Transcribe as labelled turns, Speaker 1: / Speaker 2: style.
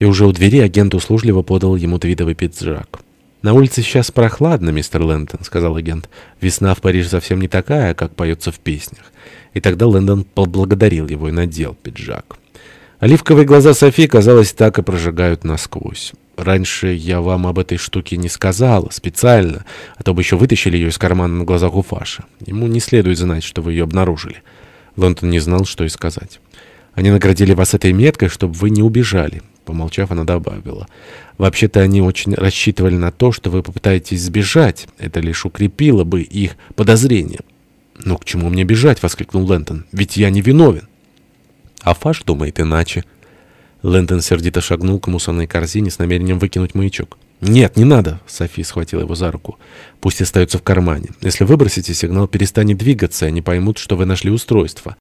Speaker 1: И уже у двери агент услужливо подал ему твидовый пиджак. «На улице сейчас прохладно, мистер Лэндон», — сказал агент. «Весна в Париже совсем не такая, как поется в песнях». И тогда Лэндон поблагодарил его и надел пиджак. Оливковые глаза Софи, казалось, так и прожигают насквозь. «Раньше я вам об этой штуке не сказала, специально, а то бы еще вытащили ее из кармана на глазах у Фаши. Ему не следует знать, что вы ее обнаружили». Лэндон не знал, что и сказать. «Они наградили вас этой меткой, чтобы вы не убежали». Помолчав, она добавила. «Вообще-то они очень рассчитывали на то, что вы попытаетесь сбежать. Это лишь укрепило бы их подозрения». «Но к чему мне бежать?» — воскликнул Лэнтон. «Ведь я не виновен». А Фаш думает иначе. Лэнтон сердито шагнул к мусорной корзине с намерением выкинуть маячок. «Нет, не надо!» — Софи схватила его за руку. «Пусть остается в кармане. Если выбросите, сигнал перестанет двигаться, и они поймут, что вы нашли устройство».